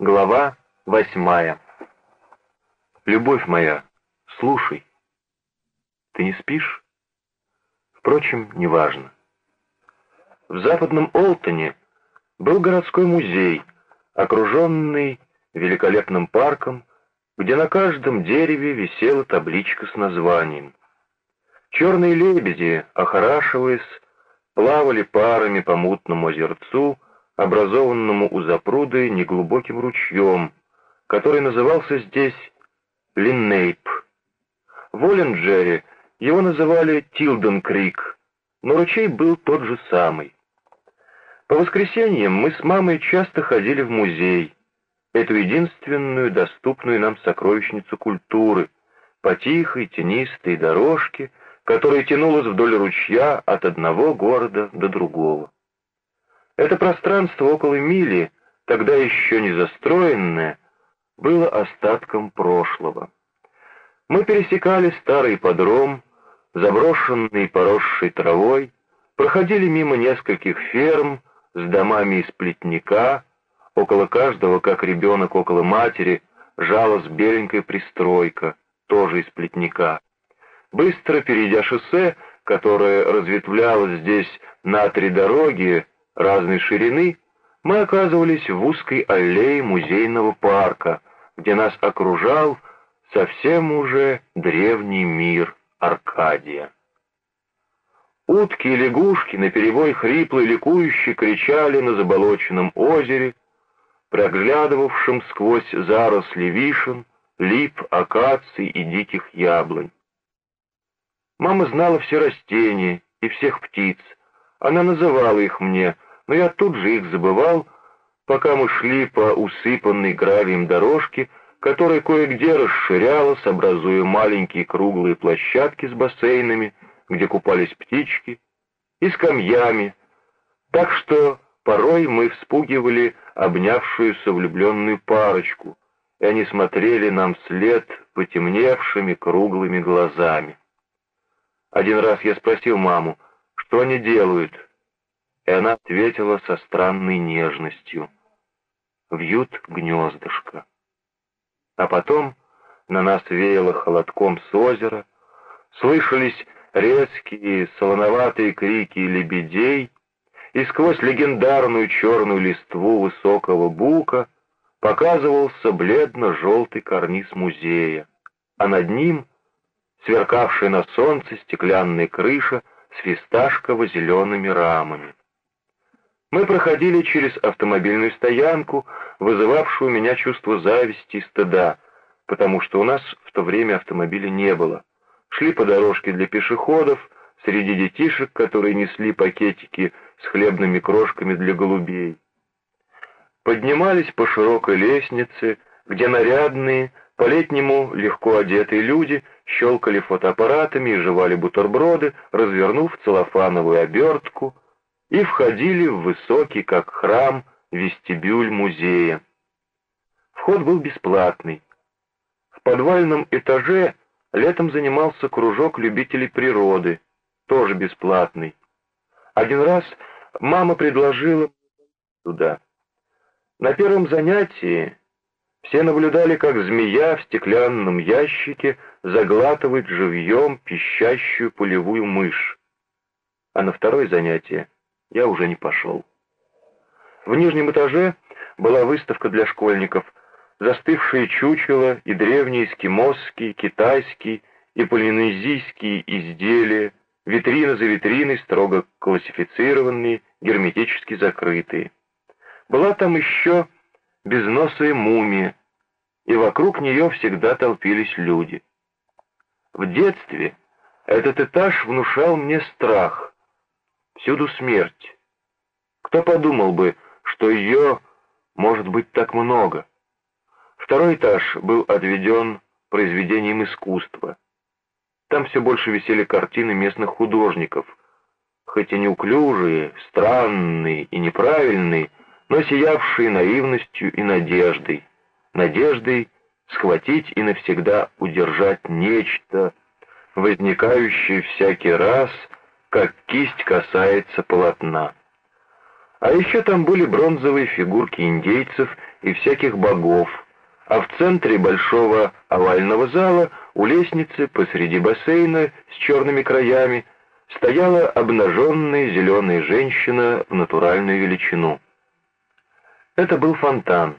Глава восьмая. Любовь моя, слушай. Ты не спишь? Впрочем, неважно. В западном Олтоне был городской музей, окруженный великолепным парком, где на каждом дереве висела табличка с названием. Черные лебеди, охорашиваясь, плавали парами по мутному озерцу, образованному у запруды неглубоким ручьем, который назывался здесь Линнейп. В Оленджере его называли Тилден-Крик, но ручей был тот же самый. По воскресеньям мы с мамой часто ходили в музей, эту единственную доступную нам сокровищницу культуры, по тихой тенистой дорожке, которая тянулась вдоль ручья от одного города до другого. Это пространство около мили, тогда еще не застроенное, было остатком прошлого. Мы пересекали старый подром, заброшенный поросшей травой, проходили мимо нескольких ферм с домами из плетника, около каждого, как ребенок около матери, жалась беленькая пристройка, тоже из плетника. Быстро перейдя шоссе, которое разветвлялось здесь на три дороги, разной ширины, мы оказывались в узкой аллее музейного парка, где нас окружал совсем уже древний мир Аркадия. Утки и лягушки наперебой хрипло и ликующе кричали на заболоченном озере, проглядывавшем сквозь заросли вишен, лип, акаций и диких яблонь. Мама знала все растения и всех птиц, она называла их мне, но я тут же их забывал, пока мы шли по усыпанной гравием дорожке, которая кое-где расширялась, образуя маленькие круглые площадки с бассейнами, где купались птички, и скамьями, так что порой мы вспугивали обнявшуюся влюбленную парочку, и они смотрели нам вслед потемневшими круглыми глазами. Один раз я спросил маму, что они делают? И она ответила со странной нежностью. Вьют гнездышко. А потом на нас веяло холодком с озера, слышались резкие солоноватые крики лебедей, и сквозь легендарную черную листву высокого бука показывался бледно-желтый карниз музея, а над ним сверкавшая на солнце стеклянная крыша с фисташково-зелеными рамами. Мы проходили через автомобильную стоянку, вызывавшую у меня чувство зависти и стыда, потому что у нас в то время автомобиля не было. Шли по дорожке для пешеходов, среди детишек, которые несли пакетики с хлебными крошками для голубей. Поднимались по широкой лестнице, где нарядные, по-летнему легко одетые люди щелкали фотоаппаратами и жевали бутерброды, развернув целлофановую обертку, и входили в высокий, как храм, вестибюль музея. Вход был бесплатный. В подвальном этаже летом занимался кружок любителей природы, тоже бесплатный. Один раз мама предложила туда. На первом занятии все наблюдали, как змея в стеклянном ящике заглатывает живьем пищащую полевую мышь. А на второе занятие я уже не пошел. В нижнем этаже была выставка для школьников, застывшие чучела и древние эскимосские, китайские и полинезийские изделия, витрины за витриной строго классифицированные, герметически закрытые. Была там еще безносая мумия, и вокруг нее всегда толпились люди. В детстве этот этаж внушал мне страх. Всюду смерть. Кто подумал бы, что ее может быть так много? Второй этаж был отведен произведением искусства. Там все больше висели картины местных художников, хоть и неуклюжие, странные и неправильные, но сиявшие наивностью и надеждой, надеждой схватить и навсегда удержать нечто, возникающее всякий раз, как кисть касается полотна. А еще там были бронзовые фигурки индейцев и всяких богов, а в центре большого овального зала у лестницы посреди бассейна с черными краями стояла обнаженная зеленая женщина в натуральную величину. Это был фонтан.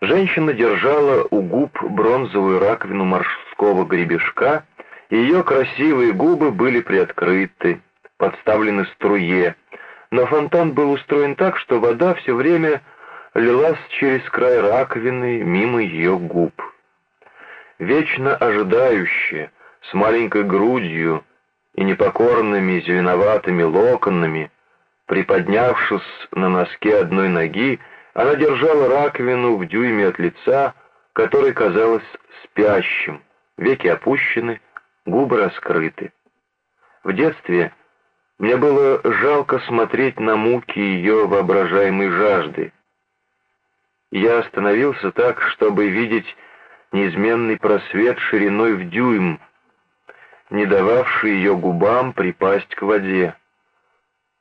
Женщина держала у губ бронзовую раковину морского гребешка, и ее красивые губы были приоткрыты, подставлены струе, но фонтан был устроен так, что вода все время лилась через край раковины мимо ее губ. Вечно ожидающая, с маленькой грудью и непокорными зеленоватыми локонами, приподнявшись на носке одной ноги, она держала раковину в дюйме от лица, который казалось спящим, веки опущены, губы раскрыты. В детстве мне было жалко смотреть на муки ее воображаемой жажды. Я остановился так, чтобы видеть неизменный просвет шириной в дюйм, не дававший ее губам припасть к воде.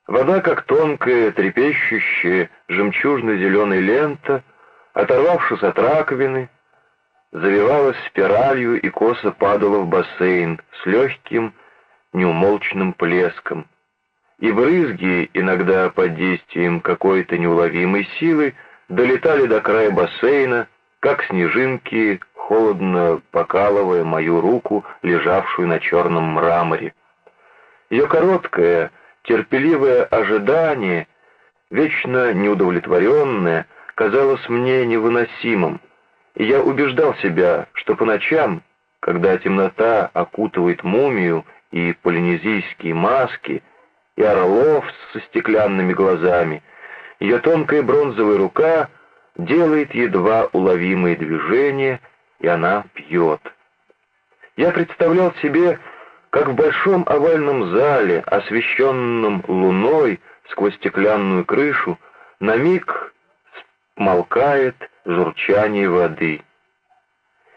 Вода, как тонкая, трепещущая, жемчужно-зеленая лента, оторвавшись от раковины, завивалась спиралью и косо падала в бассейн с легким, неумолчным плеском и брызги, иногда под действием какой-то неуловимой силы, долетали до края бассейна, как снежинки, холодно покалывая мою руку, лежавшую на черном мраморе. Ее короткое, терпеливое ожидание, вечно неудовлетворенное, казалось мне невыносимым, и я убеждал себя, что по ночам, когда темнота окутывает мумию и полинезийские маски, и орлов со стеклянными глазами. Ее тонкая бронзовая рука делает едва уловимые движения, и она пьет. Я представлял себе, как в большом овальном зале, освещенном луной сквозь стеклянную крышу, на миг смолкает журчание воды.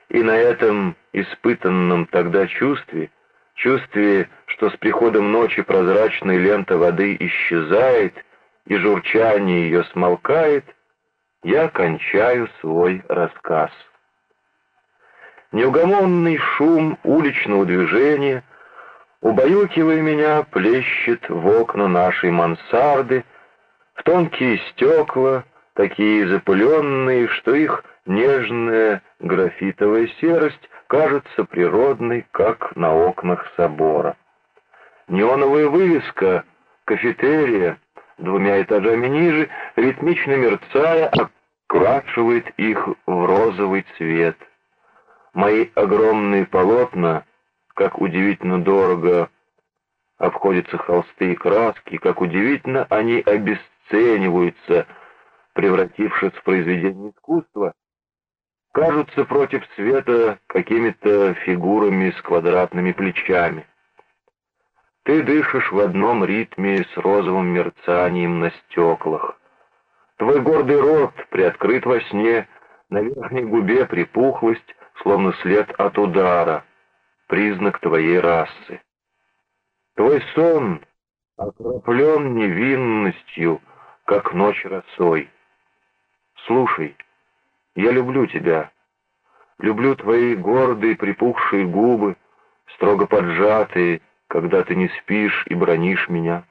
И на этом испытанном тогда чувстве — чувстве, что с приходом ночи прозрачная лента воды исчезает и журчание ее смолкает, я кончаю свой рассказ. Неугомонный шум уличного движения, убаюкивая меня, плещет в окна нашей мансарды, в тонкие стекла, такие запыленные, что их нежная графитовая серость кажется природной, как на окнах собора. Неоновая вывеска кафетерия двумя этажами ниже, ритмично мерцая, окрашивает их в розовый цвет. Мои огромные полотна, как удивительно дорого обходятся холсты и краски, как удивительно они обесцениваются, превратившись в произведение искусства, кажутся против света какими-то фигурами с квадратными плечами. Ты дышишь в одном ритме с розовым мерцанием на стеклах. Твой гордый рот приоткрыт во сне, на верхней губе припухлость, словно след от удара, признак твоей расы. Твой сон окроплен невинностью, как ночь росой. Слушай, я люблю тебя. Люблю твои гордые припухшие губы, строго поджатые, когда ты не спишь и бронишь меня.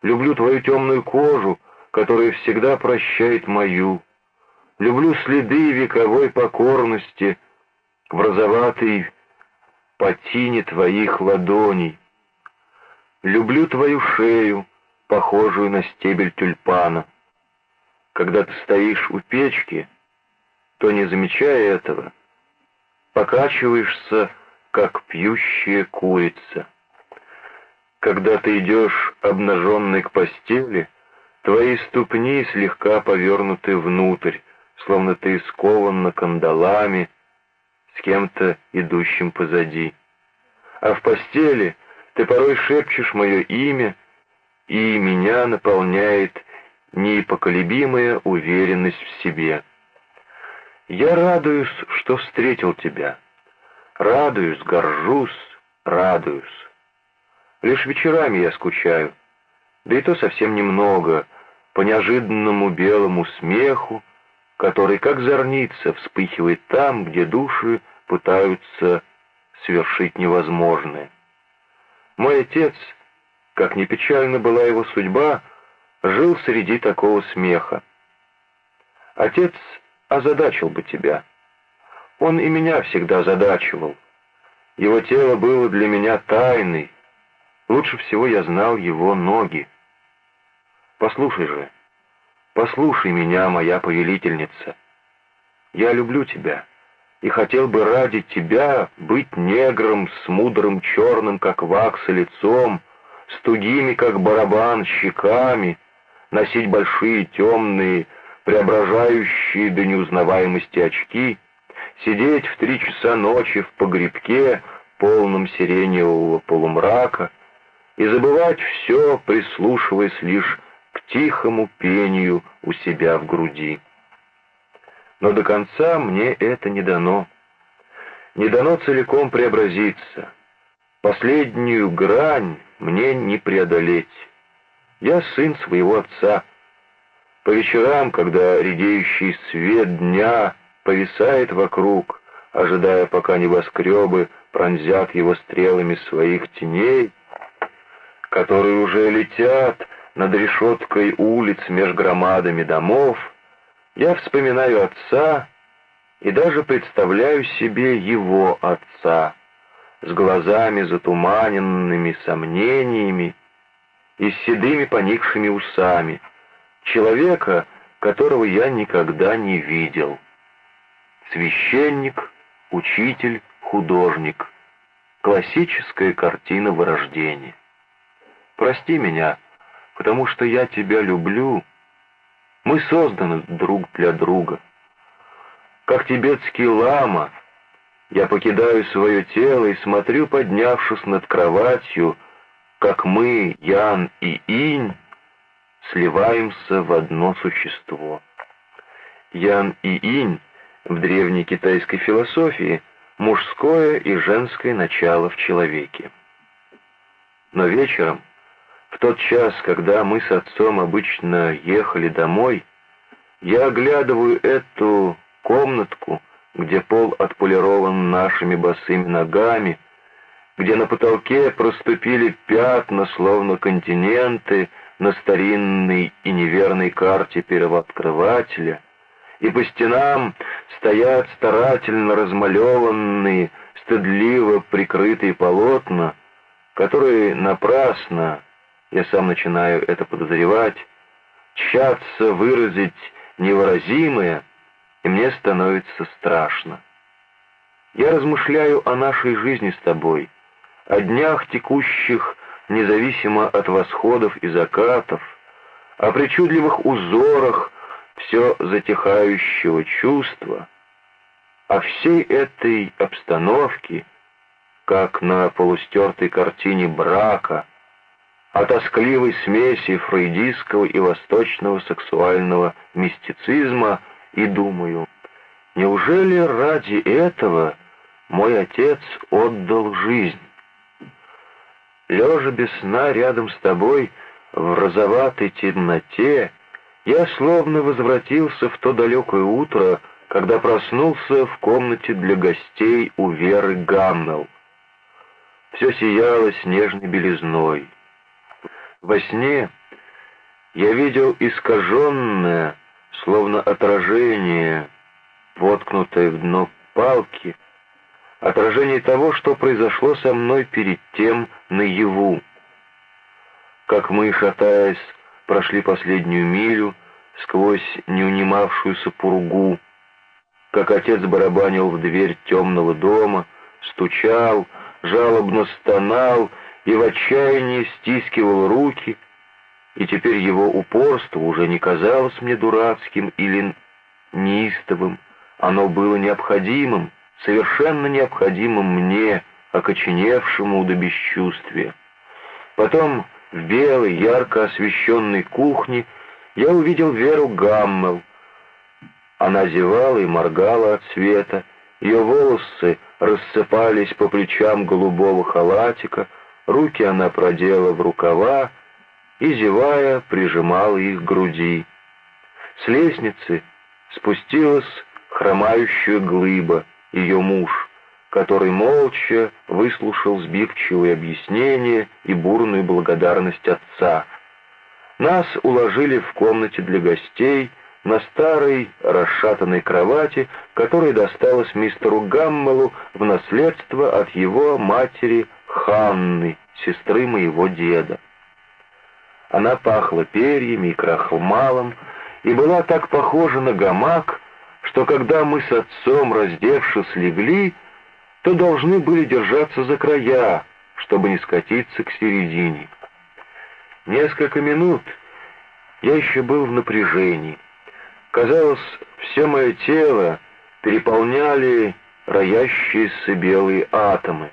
Люблю твою темную кожу, которая всегда прощает мою. Люблю следы вековой покорности в розоватой потине твоих ладоней. Люблю твою шею, похожую на стебель тюльпана. Когда ты стоишь у печки, то, не замечая этого, покачиваешься, как пьющая курица. Когда ты идешь обнаженный к постели, твои ступни слегка повернуты внутрь, словно ты скован кандалами с кем-то идущим позади. А в постели ты порой шепчешь мое имя, и меня наполняет непоколебимая уверенность в себе. Я радуюсь, что встретил тебя. Радуюсь, горжусь, радуюсь. Лишь вечерами я скучаю, да и то совсем немного, по неожиданному белому смеху, который, как зорница, вспыхивает там, где души пытаются свершить невозможное. Мой отец, как ни печально была его судьба, жил среди такого смеха. Отец озадачил бы тебя. Он и меня всегда озадачивал. Его тело было для меня тайной. Лучше всего я знал его ноги. Послушай же, послушай меня, моя повелительница. Я люблю тебя и хотел бы ради тебя быть негром с мудрым черным, как вакса, лицом, с тугими, как барабан, щеками, носить большие темные, преображающие до неузнаваемости очки, сидеть в три часа ночи в погребке, полном сиреневого полумрака, и забывать все, прислушиваясь лишь к тихому пению у себя в груди. Но до конца мне это не дано. Не дано целиком преобразиться. Последнюю грань мне не преодолеть. Я сын своего отца. По вечерам, когда редеющий свет дня повисает вокруг, ожидая, пока небоскребы пронзят его стрелами своих теней, которые уже летят над решеткой улиц меж громадами домов, я вспоминаю отца и даже представляю себе его отца с глазами затуманенными сомнениями, и с седыми поникшими усами, человека, которого я никогда не видел. Священник, учитель, художник. Классическая картина вырождения. Прости меня, потому что я тебя люблю. Мы созданы друг для друга. Как тибетский лама, я покидаю свое тело и смотрю, поднявшись над кроватью, как мы, Ян и Инь, сливаемся в одно существо. Ян и Инь в древней китайской философии мужское и женское начало в человеке. Но вечером, в тот час, когда мы с отцом обычно ехали домой, я оглядываю эту комнатку, где пол отполирован нашими босыми ногами, где на потолке проступили пятна, словно континенты, на старинной и неверной карте первооткрывателя, и по стенам стоят старательно размалеванные, стыдливо прикрытые полотна, которые напрасно, я сам начинаю это подозревать, тщатся выразить невыразимое, и мне становится страшно. Я размышляю о нашей жизни с тобой — о днях текущих независимо от восходов и закатов, о причудливых узорах все затихающего чувства, о всей этой обстановке, как на полустертой картине брака, о тоскливой смеси фрейдистского и восточного сексуального мистицизма и думаю, неужели ради этого мой отец отдал жизнь? Лежа без сна рядом с тобой в розоватой темноте, я словно возвратился в то далекое утро, когда проснулся в комнате для гостей у Веры Гаммел. Все сияло снежной белизной. Во сне я видел искаженное, словно отражение, воткнутое в дно палки, отражение того, что произошло со мной перед тем наяву. Как мы, шатаясь, прошли последнюю милю сквозь неунимавшуюся пургу, как отец барабанил в дверь темного дома, стучал, жалобно стонал и в отчаянии стискивал руки, и теперь его упорство уже не казалось мне дурацким или неистовым, оно было необходимым, совершенно необходимым мне, окоченевшему до бесчувствия. Потом в белой, ярко освещенной кухне я увидел Веру Гаммел. Она зевала и моргала от света, ее волосы рассыпались по плечам голубого халатика, руки она продела в рукава, и, зевая, прижимала их к груди. С лестницы спустилась хромающая глыба, ее муж, который молча выслушал сбивчивые объяснения и бурную благодарность отца. Нас уложили в комнате для гостей на старой расшатанной кровати, которая досталась мистеру Гаммелу в наследство от его матери Ханны, сестры моего деда. Она пахла перьями и крахмалом, и была так похожа на гамак, что когда мы с отцом, раздевшись, легли, то должны были держаться за края, чтобы не скатиться к середине. Несколько минут я еще был в напряжении. Казалось, все мое тело переполняли роящиеся белые атомы.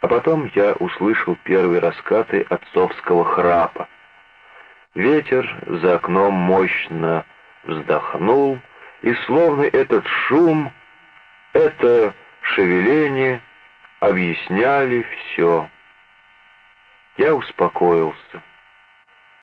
А потом я услышал первые раскаты отцовского храпа. Ветер за окном мощно вздохнул, и словно этот шум, это шевеление объясняли все. Я успокоился.